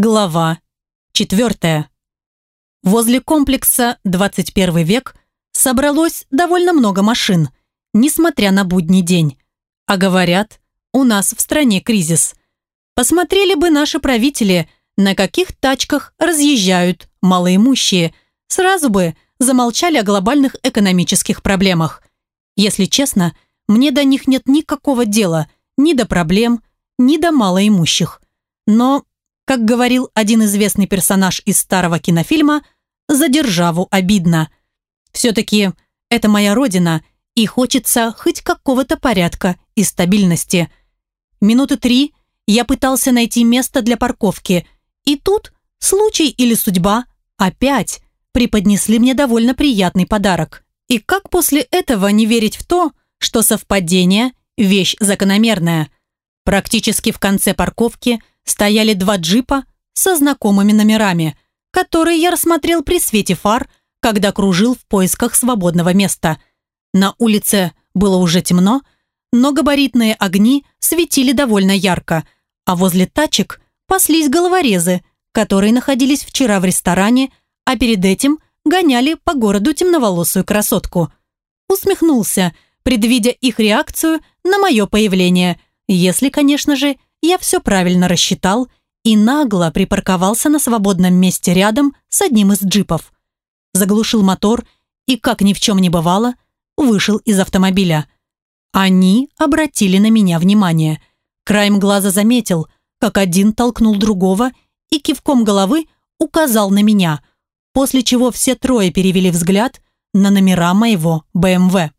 Глава 4. Возле комплекса «21 век» собралось довольно много машин, несмотря на будний день. А говорят, у нас в стране кризис. Посмотрели бы наши правители, на каких тачках разъезжают малоимущие, сразу бы замолчали о глобальных экономических проблемах. Если честно, мне до них нет никакого дела, ни до проблем, ни до малоимущих. Но как говорил один известный персонаж из старого кинофильма, за державу обидно. Все-таки это моя родина, и хочется хоть какого-то порядка и стабильности. Минуты три я пытался найти место для парковки, и тут случай или судьба опять преподнесли мне довольно приятный подарок. И как после этого не верить в то, что совпадение – вещь закономерная? Практически в конце парковки – стояли два джипа со знакомыми номерами, которые я рассмотрел при свете фар, когда кружил в поисках свободного места. На улице было уже темно, но габаритные огни светили довольно ярко, а возле тачек паслись головорезы, которые находились вчера в ресторане, а перед этим гоняли по городу темноволосую красотку. Усмехнулся, предвидя их реакцию на мое появление, если, конечно же, я все правильно рассчитал и нагло припарковался на свободном месте рядом с одним из джипов. Заглушил мотор и, как ни в чем не бывало, вышел из автомобиля. Они обратили на меня внимание. Краем глаза заметил, как один толкнул другого и кивком головы указал на меня, после чего все трое перевели взгляд на номера моего БМВ.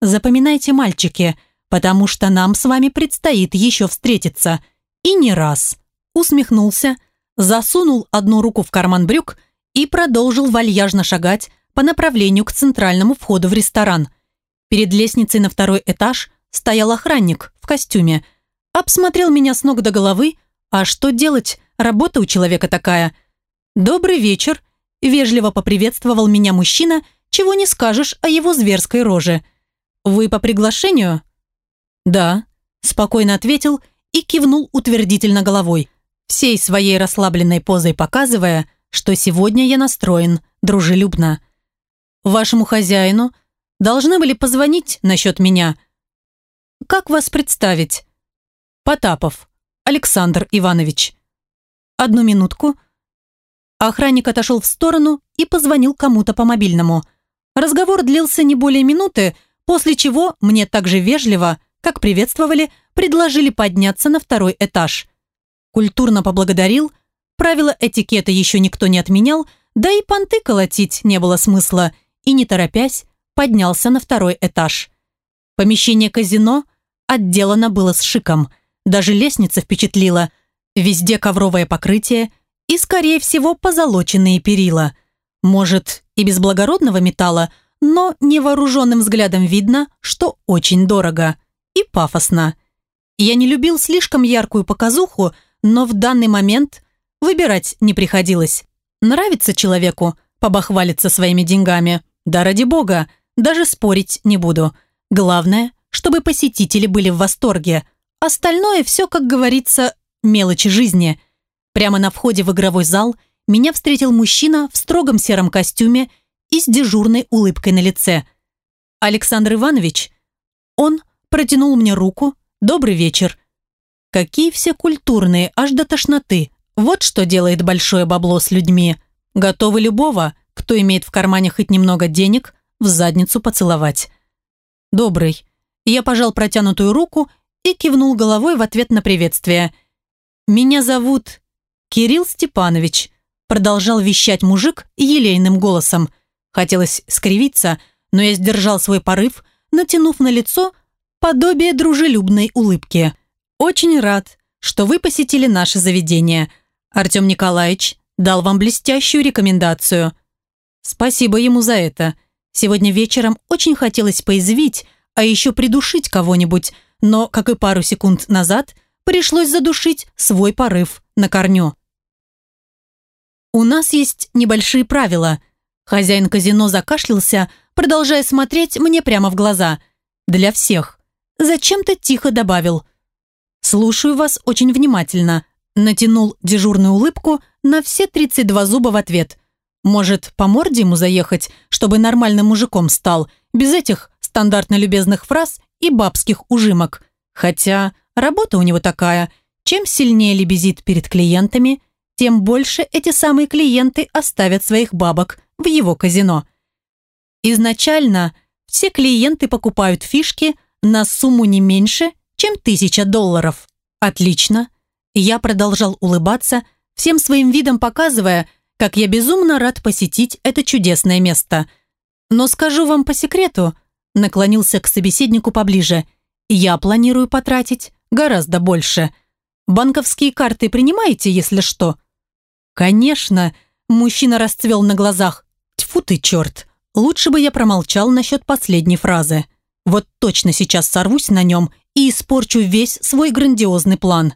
«Запоминайте, мальчики», потому что нам с вами предстоит еще встретиться. И не раз. Усмехнулся, засунул одну руку в карман брюк и продолжил вальяжно шагать по направлению к центральному входу в ресторан. Перед лестницей на второй этаж стоял охранник в костюме. Обсмотрел меня с ног до головы. А что делать? Работа у человека такая. «Добрый вечер», – вежливо поприветствовал меня мужчина, чего не скажешь о его зверской роже. «Вы по приглашению?» «Да», – спокойно ответил и кивнул утвердительно головой, всей своей расслабленной позой показывая, что сегодня я настроен дружелюбно. «Вашему хозяину должны были позвонить насчет меня. Как вас представить?» «Потапов, Александр Иванович». «Одну минутку». Охранник отошел в сторону и позвонил кому-то по мобильному. Разговор длился не более минуты, после чего мне также вежливо – как приветствовали, предложили подняться на второй этаж. Культурно поблагодарил, правила этикета еще никто не отменял, да и понты колотить не было смысла, и, не торопясь, поднялся на второй этаж. Помещение казино отделано было с шиком, даже лестница впечатлила, везде ковровое покрытие и, скорее всего, позолоченные перила. Может, и без благородного металла, но невооруженным взглядом видно, что очень дорого и пафосно. Я не любил слишком яркую показуху, но в данный момент выбирать не приходилось. Нравится человеку побахвалиться своими деньгами. Да ради бога, даже спорить не буду. Главное, чтобы посетители были в восторге. Остальное все, как говорится, мелочи жизни. Прямо на входе в игровой зал меня встретил мужчина в строгом сером костюме и с дежурной улыбкой на лице. Александр Иванович, он протянул мне руку. «Добрый вечер». Какие все культурные, аж до тошноты. Вот что делает большое бабло с людьми. Готовы любого, кто имеет в кармане хоть немного денег, в задницу поцеловать. «Добрый». Я пожал протянутую руку и кивнул головой в ответ на приветствие. «Меня зовут Кирилл Степанович», продолжал вещать мужик елейным голосом. Хотелось скривиться, но я сдержал свой порыв, натянув на лицо подобие дружелюбной улыбки. «Очень рад, что вы посетили наше заведение. Артем Николаевич дал вам блестящую рекомендацию. Спасибо ему за это. Сегодня вечером очень хотелось поизвить, а еще придушить кого-нибудь, но, как и пару секунд назад, пришлось задушить свой порыв на корню. У нас есть небольшие правила. Хозяин казино закашлялся, продолжая смотреть мне прямо в глаза. Для всех. Зачем-то тихо добавил. «Слушаю вас очень внимательно. Натянул дежурную улыбку на все 32 зуба в ответ. Может, по морде ему заехать, чтобы нормальным мужиком стал, без этих стандартно любезных фраз и бабских ужимок. Хотя работа у него такая. Чем сильнее лебезит перед клиентами, тем больше эти самые клиенты оставят своих бабок в его казино. Изначально все клиенты покупают фишки на сумму не меньше, чем тысяча долларов. Отлично. Я продолжал улыбаться, всем своим видом показывая, как я безумно рад посетить это чудесное место. Но скажу вам по секрету, наклонился к собеседнику поближе, я планирую потратить гораздо больше. Банковские карты принимаете, если что? Конечно, мужчина расцвел на глазах. Тьфу ты, черт. Лучше бы я промолчал насчет последней фразы. Вот точно сейчас сорвусь на нем и испорчу весь свой грандиозный план.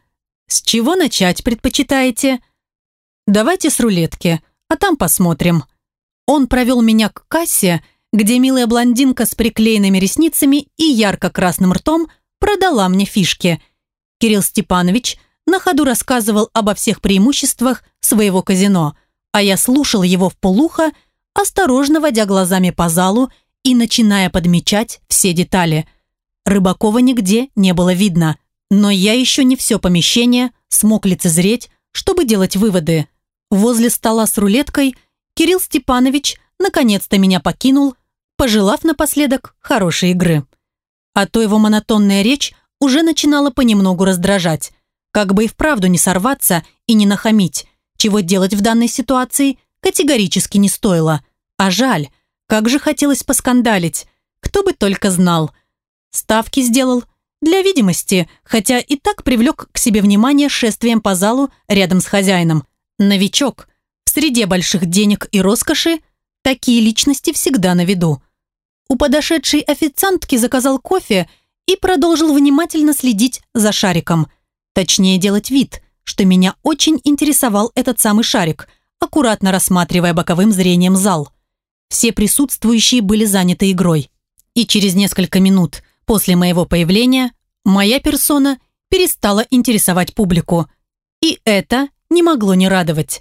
С чего начать предпочитаете? Давайте с рулетки, а там посмотрим. Он провел меня к кассе, где милая блондинка с приклеенными ресницами и ярко-красным ртом продала мне фишки. Кирилл Степанович на ходу рассказывал обо всех преимуществах своего казино, а я слушал его в полухо, осторожно водя глазами по залу и начиная подмечать все детали. Рыбакова нигде не было видно, но я еще не все помещение смог лицезреть, чтобы делать выводы. Возле стола с рулеткой Кирилл Степанович наконец-то меня покинул, пожелав напоследок хорошей игры. А то его монотонная речь уже начинала понемногу раздражать. Как бы и вправду не сорваться и не нахамить, чего делать в данной ситуации категорически не стоило. А жаль, как же хотелось поскандалить, кто бы только знал. Ставки сделал для видимости, хотя и так привлек к себе внимание шествием по залу рядом с хозяином. Новичок. В среде больших денег и роскоши такие личности всегда на виду. У подошедшей официантки заказал кофе и продолжил внимательно следить за шариком. Точнее, делать вид, что меня очень интересовал этот самый шарик, аккуратно рассматривая боковым зрением зал. Все присутствующие были заняты игрой. И через несколько минут После моего появления моя персона перестала интересовать публику. И это не могло не радовать.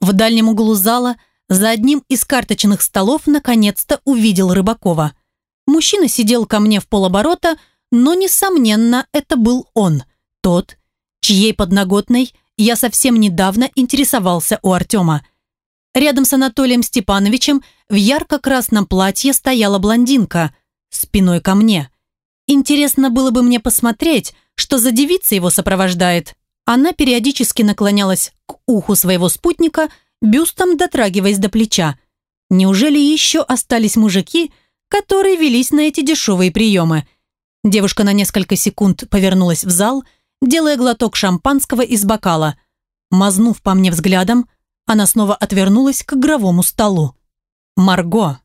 В дальнем углу зала за одним из карточных столов наконец-то увидел Рыбакова. Мужчина сидел ко мне в полоборота, но, несомненно, это был он, тот, чьей подноготной я совсем недавно интересовался у Артема. Рядом с Анатолием Степановичем в ярко-красном платье стояла блондинка, спиной ко мне. Интересно было бы мне посмотреть, что за девица его сопровождает. Она периодически наклонялась к уху своего спутника, бюстом дотрагиваясь до плеча. Неужели еще остались мужики, которые велись на эти дешевые приемы? Девушка на несколько секунд повернулась в зал, делая глоток шампанского из бокала. Мазнув по мне взглядом, она снова отвернулась к игровому столу. Марго.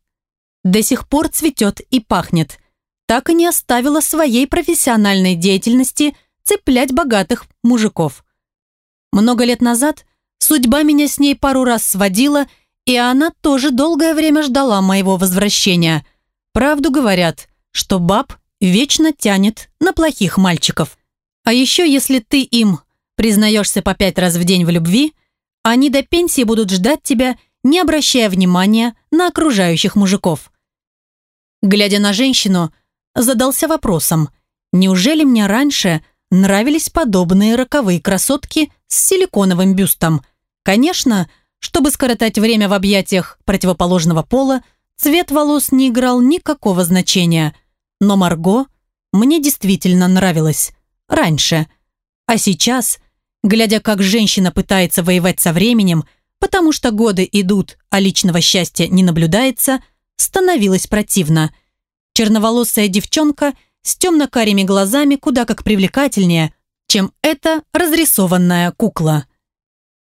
До сих пор цветет и пахнет так и не оставила своей профессиональной деятельности цеплять богатых мужиков. Много лет назад судьба меня с ней пару раз сводила, и она тоже долгое время ждала моего возвращения. Правду говорят, что баб вечно тянет на плохих мальчиков. А еще если ты им признаешься по пять раз в день в любви, они до пенсии будут ждать тебя, не обращая внимания на окружающих мужиков. Глядя на женщину, задался вопросом, неужели мне раньше нравились подобные роковые красотки с силиконовым бюстом? Конечно, чтобы скоротать время в объятиях противоположного пола, цвет волос не играл никакого значения. Но Марго мне действительно нравилась. Раньше. А сейчас, глядя, как женщина пытается воевать со временем, потому что годы идут, а личного счастья не наблюдается, становилось противно – Черноволосая девчонка с темно-карими глазами куда как привлекательнее, чем эта разрисованная кукла.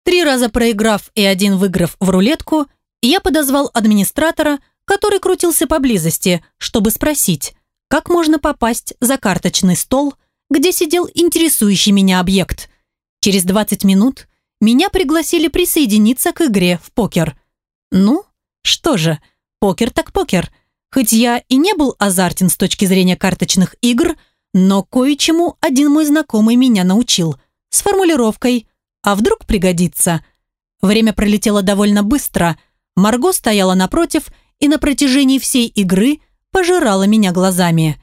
Три раза проиграв и один выиграв в рулетку, я подозвал администратора, который крутился поблизости, чтобы спросить, как можно попасть за карточный стол, где сидел интересующий меня объект. Через 20 минут меня пригласили присоединиться к игре в покер. Ну, что же, покер так покер – Хоть я и не был азартен с точки зрения карточных игр, но кое-чему один мой знакомый меня научил. С формулировкой А вдруг пригодится? Время пролетело довольно быстро. Марго стояла напротив и на протяжении всей игры пожирала меня глазами.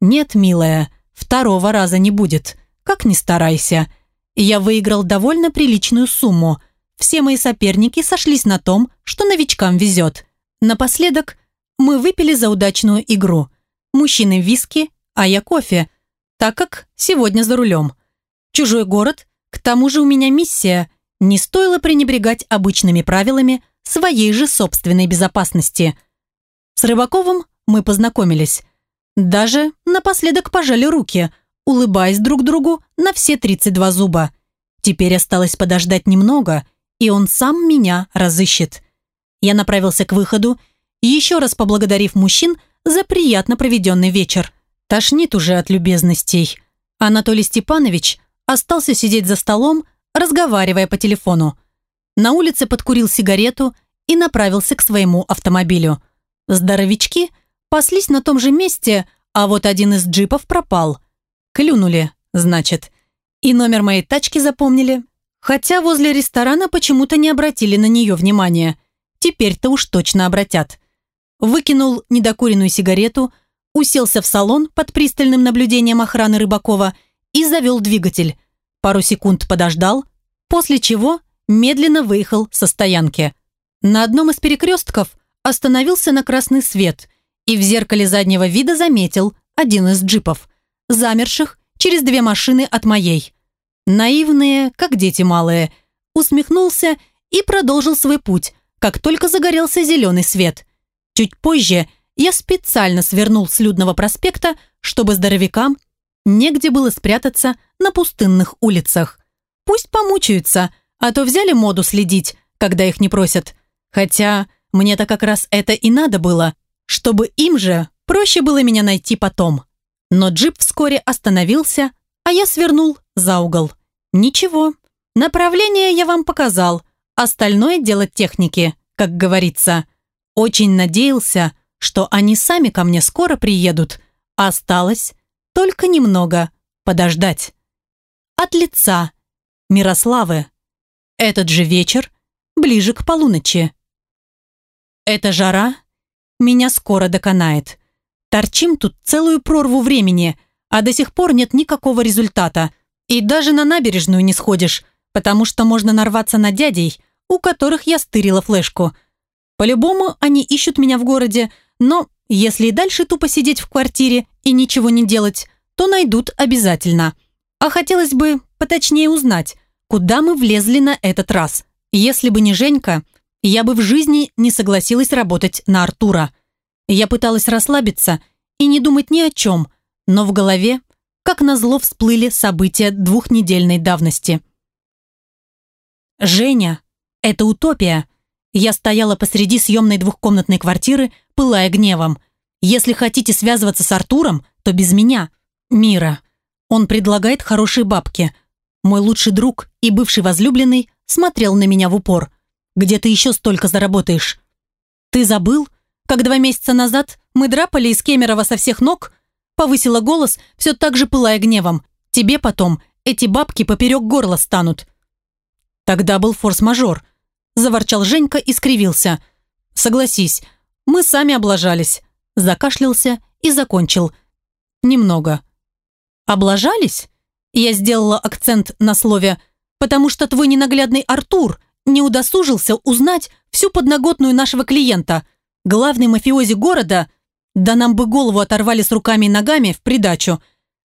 «Нет, милая, второго раза не будет. Как ни старайся». Я выиграл довольно приличную сумму. Все мои соперники сошлись на том, что новичкам везет. Напоследок мы выпили за удачную игру. Мужчины виски, а я кофе, так как сегодня за рулем. Чужой город, к тому же у меня миссия. Не стоило пренебрегать обычными правилами своей же собственной безопасности. С Рыбаковым мы познакомились. Даже напоследок пожали руки, улыбаясь друг другу на все 32 зуба. Теперь осталось подождать немного, и он сам меня разыщет. Я направился к выходу, еще раз поблагодарив мужчин за приятно проведенный вечер. Тошнит уже от любезностей. Анатолий Степанович остался сидеть за столом, разговаривая по телефону. На улице подкурил сигарету и направился к своему автомобилю. Здоровички паслись на том же месте, а вот один из джипов пропал. Клюнули, значит. И номер моей тачки запомнили. Хотя возле ресторана почему-то не обратили на нее внимания. Теперь-то уж точно обратят. Выкинул недокуренную сигарету, уселся в салон под пристальным наблюдением охраны Рыбакова и завел двигатель. Пару секунд подождал, после чего медленно выехал со стоянки. На одном из перекрестков остановился на красный свет и в зеркале заднего вида заметил один из джипов, замерших через две машины от моей. Наивные, как дети малые, усмехнулся и продолжил свой путь, как только загорелся зеленый свет. Чуть позже я специально свернул с Людного проспекта, чтобы здоровякам негде было спрятаться на пустынных улицах. Пусть помучаются, а то взяли моду следить, когда их не просят. Хотя мне-то как раз это и надо было, чтобы им же проще было меня найти потом. Но джип вскоре остановился, а я свернул за угол. Ничего, направление я вам показал, остальное дело техники, как говорится. Очень надеялся, что они сами ко мне скоро приедут. Осталось только немного подождать. От лица Мирославы. Этот же вечер, ближе к полуночи. Эта жара меня скоро доконает. Торчим тут целую прорву времени, а до сих пор нет никакого результата. И даже на набережную не сходишь, потому что можно нарваться на дядей, у которых я стырила флешку. По-любому они ищут меня в городе, но если и дальше тупо сидеть в квартире и ничего не делать, то найдут обязательно. А хотелось бы поточнее узнать, куда мы влезли на этот раз. Если бы не Женька, я бы в жизни не согласилась работать на Артура. Я пыталась расслабиться и не думать ни о чем, но в голове, как назло, всплыли события двухнедельной давности. «Женя, это утопия», я стояла посреди съемной двухкомнатной квартиры, пылая гневом. «Если хотите связываться с Артуром, то без меня. Мира. Он предлагает хорошие бабки. Мой лучший друг и бывший возлюбленный смотрел на меня в упор. Где ты еще столько заработаешь? Ты забыл, как два месяца назад мы драпали из Кемерово со всех ног?» Повысила голос, все так же пылая гневом. «Тебе потом эти бабки поперек горла станут». Тогда был форс-мажор – Заворчал Женька и скривился. «Согласись, мы сами облажались». Закашлялся и закончил. «Немного». «Облажались?» Я сделала акцент на слове «потому что твой ненаглядный Артур не удосужился узнать всю подноготную нашего клиента. Главный мафиози города, да нам бы голову оторвали с руками и ногами в придачу.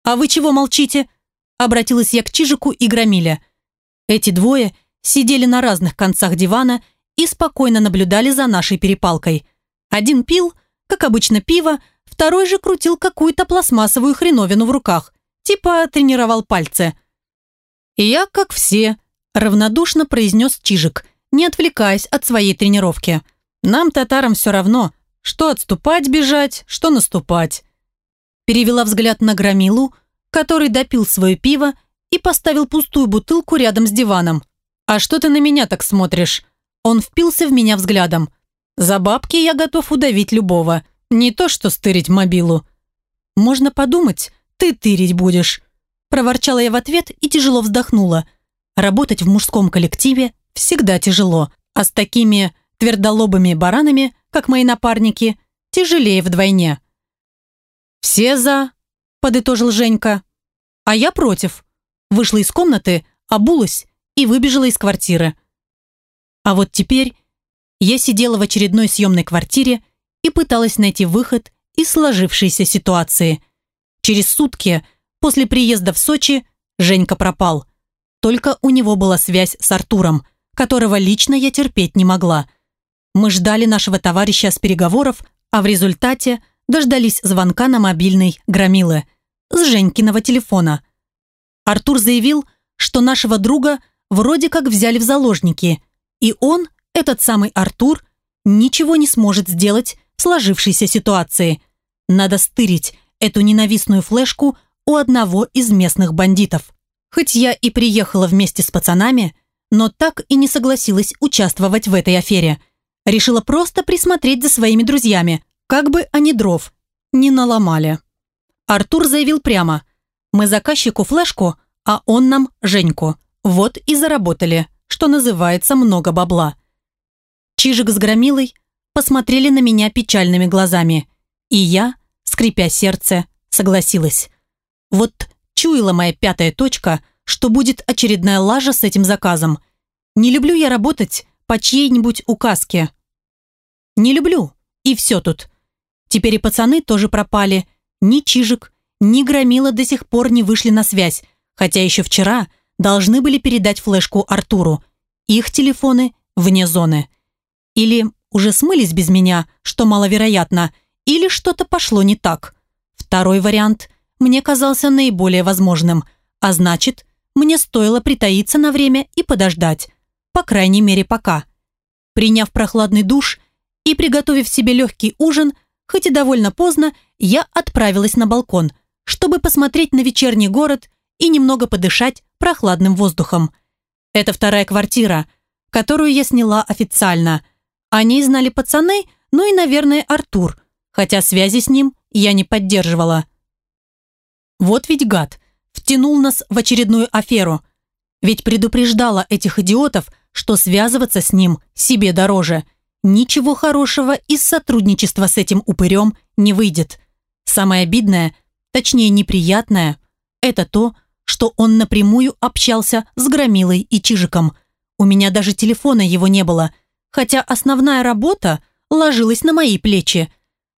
А вы чего молчите?» Обратилась я к Чижику и Громиле. Эти двое – сидели на разных концах дивана и спокойно наблюдали за нашей перепалкой. Один пил, как обычно, пиво, второй же крутил какую-то пластмассовую хреновину в руках, типа тренировал пальцы. «Я, как все», – равнодушно произнес Чижик, не отвлекаясь от своей тренировки. «Нам, татарам, все равно, что отступать бежать, что наступать». Перевела взгляд на Громилу, который допил свое пиво и поставил пустую бутылку рядом с диваном. «А что ты на меня так смотришь?» Он впился в меня взглядом. «За бабки я готов удавить любого. Не то что стырить мобилу». «Можно подумать, ты тырить будешь». Проворчала я в ответ и тяжело вздохнула. Работать в мужском коллективе всегда тяжело, а с такими твердолобыми баранами, как мои напарники, тяжелее вдвойне. «Все за», – подытожил Женька. «А я против». Вышла из комнаты, обулась и выбежала из квартиры. А вот теперь я сидела в очередной съемной квартире и пыталась найти выход из сложившейся ситуации. Через сутки после приезда в Сочи Женька пропал. Только у него была связь с Артуром, которого лично я терпеть не могла. Мы ждали нашего товарища с переговоров, а в результате дождались звонка на мобильный Громилы с Женькиного телефона. Артур заявил, что нашего друга вроде как взяли в заложники, и он, этот самый Артур, ничего не сможет сделать в сложившейся ситуации. Надо стырить эту ненавистную флешку у одного из местных бандитов. Хоть я и приехала вместе с пацанами, но так и не согласилась участвовать в этой афере. Решила просто присмотреть за своими друзьями, как бы они дров не наломали. Артур заявил прямо, мы заказчику флешку, а он нам Женьку. Вот и заработали, что называется много бабла. Чижик с Громилой посмотрели на меня печальными глазами, и я, скрипя сердце, согласилась. Вот чуяла моя пятая точка, что будет очередная лажа с этим заказом. Не люблю я работать по чьей-нибудь указке. Не люблю, и все тут. Теперь и пацаны тоже пропали. Ни Чижик, ни Громила до сих пор не вышли на связь, хотя еще вчера должны были передать флешку Артуру. Их телефоны вне зоны. Или уже смылись без меня, что маловероятно, или что-то пошло не так. Второй вариант мне казался наиболее возможным, а значит, мне стоило притаиться на время и подождать. По крайней мере, пока. Приняв прохладный душ и приготовив себе легкий ужин, хоть и довольно поздно, я отправилась на балкон, чтобы посмотреть на вечерний город и немного подышать прохладным воздухом. Это вторая квартира, которую я сняла официально. О ней знали пацаны, ну и, наверное, Артур, хотя связи с ним я не поддерживала. Вот ведь гад, втянул нас в очередную аферу. Ведь предупреждала этих идиотов, что связываться с ним себе дороже. Ничего хорошего из сотрудничества с этим упырем не выйдет. Самое обидное, точнее неприятное, это то, что он напрямую общался с Громилой и Чижиком. У меня даже телефона его не было, хотя основная работа ложилась на мои плечи.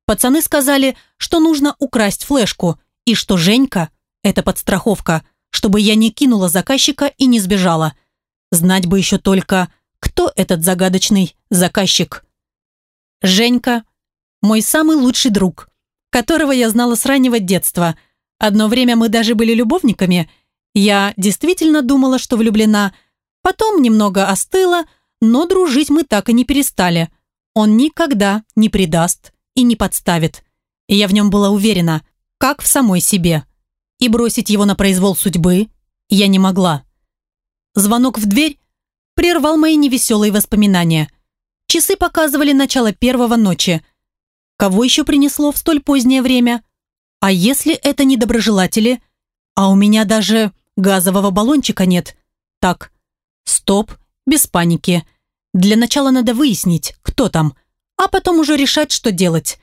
Пацаны сказали, что нужно украсть флешку, и что Женька – это подстраховка, чтобы я не кинула заказчика и не сбежала. Знать бы еще только, кто этот загадочный заказчик. Женька – мой самый лучший друг, которого я знала с раннего детства. Одно время мы даже были любовниками – я действительно думала, что влюблена. Потом немного остыла, но дружить мы так и не перестали. Он никогда не предаст и не подставит. Я в нем была уверена, как в самой себе. И бросить его на произвол судьбы я не могла. Звонок в дверь прервал мои невеселые воспоминания. Часы показывали начало первого ночи. Кого еще принесло в столь позднее время? А если это недоброжелатели? А у меня даже газового баллончика нет. Так, стоп, без паники. Для начала надо выяснить, кто там, а потом уже решать, что делать.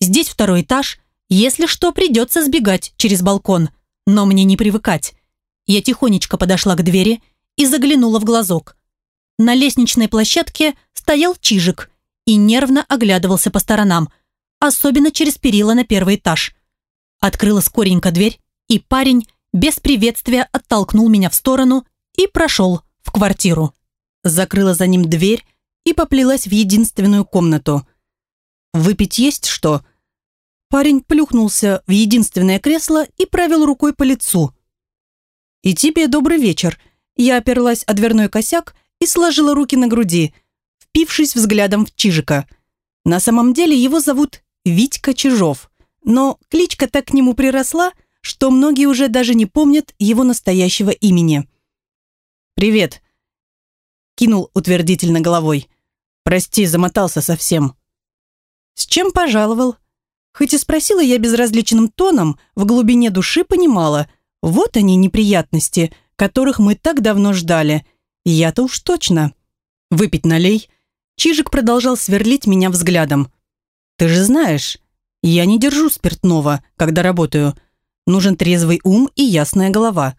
Здесь второй этаж, если что, придется сбегать через балкон, но мне не привыкать. Я тихонечко подошла к двери и заглянула в глазок. На лестничной площадке стоял Чижик и нервно оглядывался по сторонам, особенно через перила на первый этаж. Открыла скоренько дверь, и парень без приветствия оттолкнул меня в сторону и прошел в квартиру. Закрыла за ним дверь и поплелась в единственную комнату. «Выпить есть что?» Парень плюхнулся в единственное кресло и провел рукой по лицу. «И тебе добрый вечер». Я оперлась о дверной косяк и сложила руки на груди, впившись взглядом в Чижика. На самом деле его зовут Витька Чижов, но кличка так к нему приросла – что многие уже даже не помнят его настоящего имени. «Привет», – кинул утвердительно головой. «Прости, замотался совсем». «С чем пожаловал?» Хоть и спросила я безразличным тоном, в глубине души понимала, вот они неприятности, которых мы так давно ждали. Я-то уж точно. Выпить налей. Чижик продолжал сверлить меня взглядом. Ты же знаешь, я не держу спиртного, когда работаю. Нужен трезвый ум и ясная голова.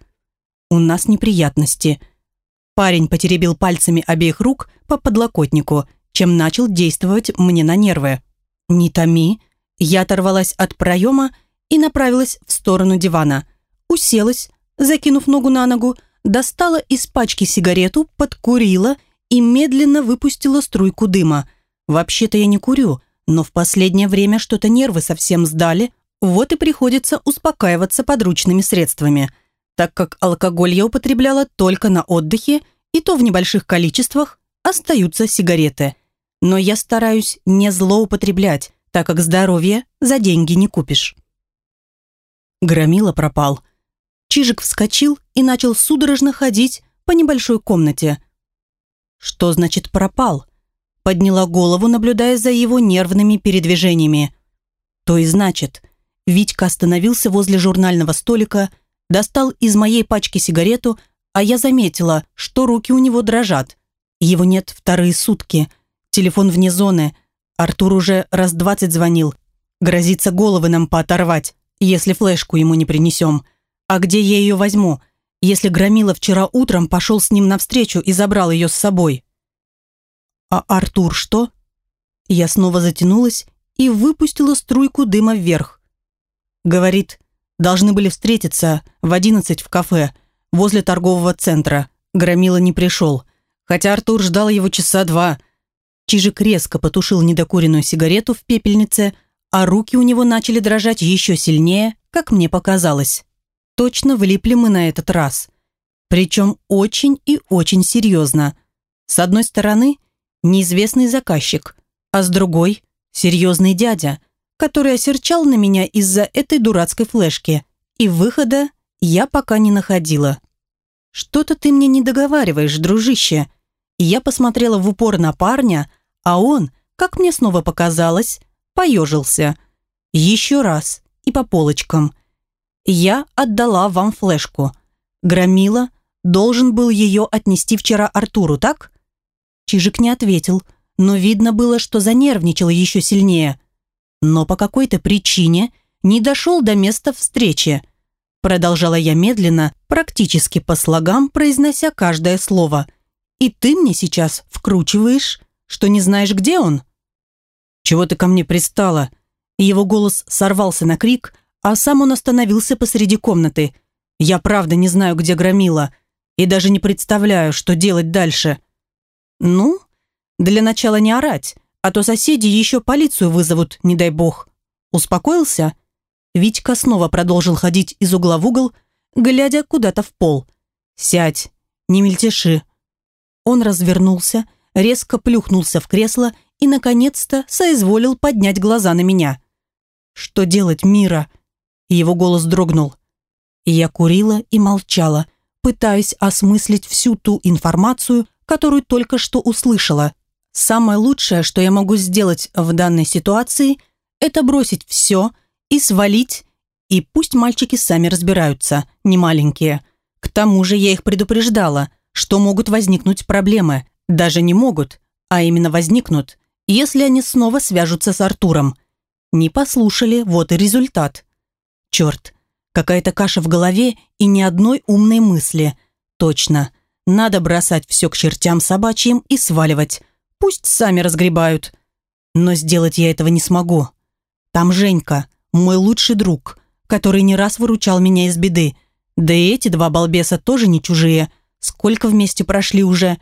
У нас неприятности. Парень потеребил пальцами обеих рук по подлокотнику, чем начал действовать мне на нервы. «Не томи». Я оторвалась от проема и направилась в сторону дивана. Уселась, закинув ногу на ногу, достала из пачки сигарету, подкурила и медленно выпустила струйку дыма. Вообще-то я не курю, но в последнее время что-то нервы совсем сдали, вот и приходится успокаиваться подручными средствами, так как алкоголь я употребляла только на отдыхе, и то в небольших количествах остаются сигареты. Но я стараюсь не злоупотреблять, так как здоровье за деньги не купишь. Громила пропал. Чижик вскочил и начал судорожно ходить по небольшой комнате. Что значит пропал? подняла голову, наблюдая за его нервными передвижениями. То и значит, Витька остановился возле журнального столика, достал из моей пачки сигарету, а я заметила, что руки у него дрожат. Его нет вторые сутки. Телефон вне зоны. Артур уже раз двадцать звонил. Грозится головы нам пооторвать, если флешку ему не принесем. А где я ее возьму, если Громила вчера утром пошел с ним навстречу и забрал ее с собой? «А Артур что?» Я снова затянулась и выпустила струйку дыма вверх. Говорит, должны были встретиться в одиннадцать в кафе возле торгового центра. Громила не пришел, хотя Артур ждал его часа два. Чижик резко потушил недокуренную сигарету в пепельнице, а руки у него начали дрожать еще сильнее, как мне показалось. Точно влипли мы на этот раз. Причем очень и очень серьезно. С одной стороны – неизвестный заказчик, а с другой – серьезный дядя, который осерчал на меня из-за этой дурацкой флешки, и выхода я пока не находила. «Что-то ты мне не договариваешь, дружище». Я посмотрела в упор на парня, а он, как мне снова показалось, поежился. Еще раз и по полочкам. Я отдала вам флешку. Громила должен был ее отнести вчера Артуру, так? Чижик не ответил, но видно было, что занервничал еще сильнее. Но по какой-то причине не дошел до места встречи. Продолжала я медленно, практически по слогам, произнося каждое слово. «И ты мне сейчас вкручиваешь, что не знаешь, где он?» «Чего ты ко мне пристала?» Его голос сорвался на крик, а сам он остановился посреди комнаты. «Я правда не знаю, где громила, и даже не представляю, что делать дальше». «Ну, для начала не орать, а то соседи еще полицию вызовут, не дай бог». Успокоился? Витька снова продолжил ходить из угла в угол, глядя куда-то в пол. «Сядь, не мельтеши». Он развернулся, резко плюхнулся в кресло и, наконец-то, соизволил поднять глаза на меня. «Что делать, Мира?» Его голос дрогнул. Я курила и молчала, пытаясь осмыслить всю ту информацию, которую только что услышала. Самое лучшее, что я могу сделать в данной ситуации, это бросить все и свалить, и пусть мальчики сами разбираются, не маленькие. К тому же я их предупреждала, что могут возникнуть проблемы. Даже не могут, а именно возникнут, если они снова свяжутся с Артуром. Не послушали, вот и результат. Черт, какая-то каша в голове и ни одной умной мысли. Точно. Надо бросать все к чертям собачьим и сваливать. Пусть сами разгребают. Но сделать я этого не смогу. Там Женька, мой лучший друг, который не раз выручал меня из беды. Да и эти два балбеса тоже не чужие. Сколько вместе прошли уже.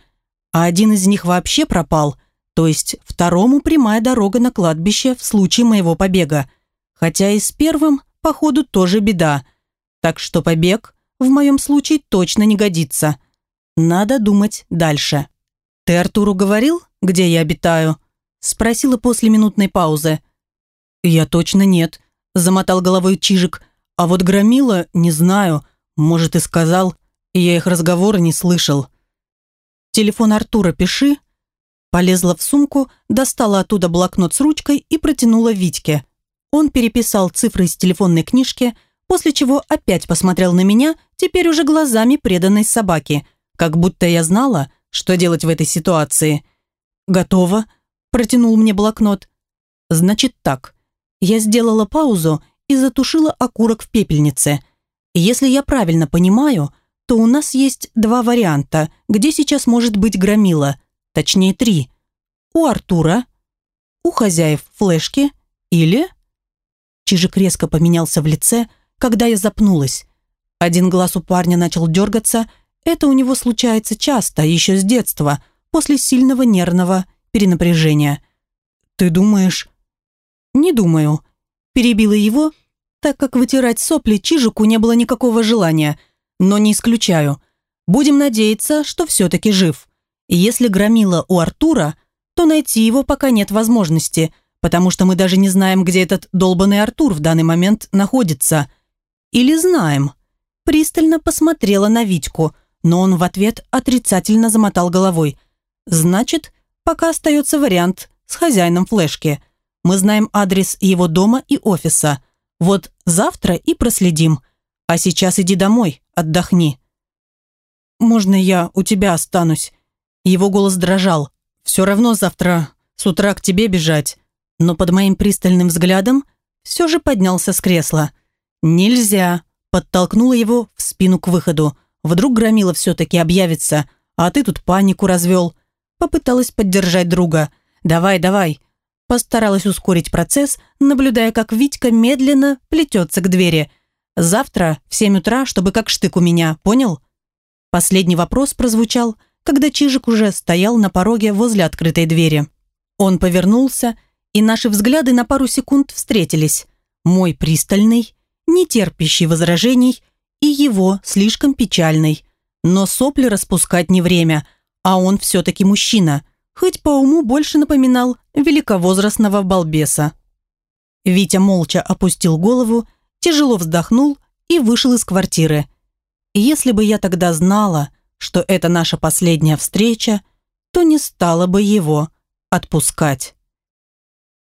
А один из них вообще пропал. То есть второму прямая дорога на кладбище в случае моего побега. Хотя и с первым, походу, тоже беда. Так что побег в моем случае точно не годится. Надо думать дальше. «Ты Артуру говорил, где я обитаю?» Спросила после минутной паузы. «Я точно нет», – замотал головой Чижик. «А вот Громила, не знаю, может и сказал, я их разговора не слышал». «Телефон Артура пиши». Полезла в сумку, достала оттуда блокнот с ручкой и протянула Витьке. Он переписал цифры из телефонной книжки, после чего опять посмотрел на меня, теперь уже глазами преданной собаки, как будто я знала, что делать в этой ситуации. «Готово», – протянул мне блокнот. «Значит так. Я сделала паузу и затушила окурок в пепельнице. Если я правильно понимаю, то у нас есть два варианта, где сейчас может быть громила, точнее три. У Артура, у хозяев флешки или... Чижик резко поменялся в лице, когда я запнулась. Один глаз у парня начал дергаться, это у него случается часто, еще с детства, после сильного нервного перенапряжения. «Ты думаешь?» «Не думаю», – перебила его, так как вытирать сопли Чижику не было никакого желания, но не исключаю. Будем надеяться, что все-таки жив. Если громила у Артура, то найти его пока нет возможности, потому что мы даже не знаем, где этот долбанный Артур в данный момент находится. Или знаем. Пристально посмотрела на Витьку, но он в ответ отрицательно замотал головой. Значит, пока остается вариант с хозяином флешки. Мы знаем адрес его дома и офиса – вот завтра и проследим. А сейчас иди домой, отдохни». «Можно я у тебя останусь?» Его голос дрожал. «Все равно завтра с утра к тебе бежать». Но под моим пристальным взглядом все же поднялся с кресла. «Нельзя!» Подтолкнула его в спину к выходу. Вдруг Громила все-таки объявится, а ты тут панику развел. Попыталась поддержать друга. «Давай, давай, Постаралась ускорить процесс, наблюдая, как Витька медленно плетется к двери. «Завтра в семь утра, чтобы как штык у меня, понял?» Последний вопрос прозвучал, когда Чижик уже стоял на пороге возле открытой двери. Он повернулся, и наши взгляды на пару секунд встретились. Мой пристальный, не терпящий возражений, и его слишком печальный. Но сопли распускать не время, а он все-таки мужчина хоть по уму больше напоминал великовозрастного балбеса. Витя молча опустил голову, тяжело вздохнул и вышел из квартиры. Если бы я тогда знала, что это наша последняя встреча, то не стала бы его отпускать.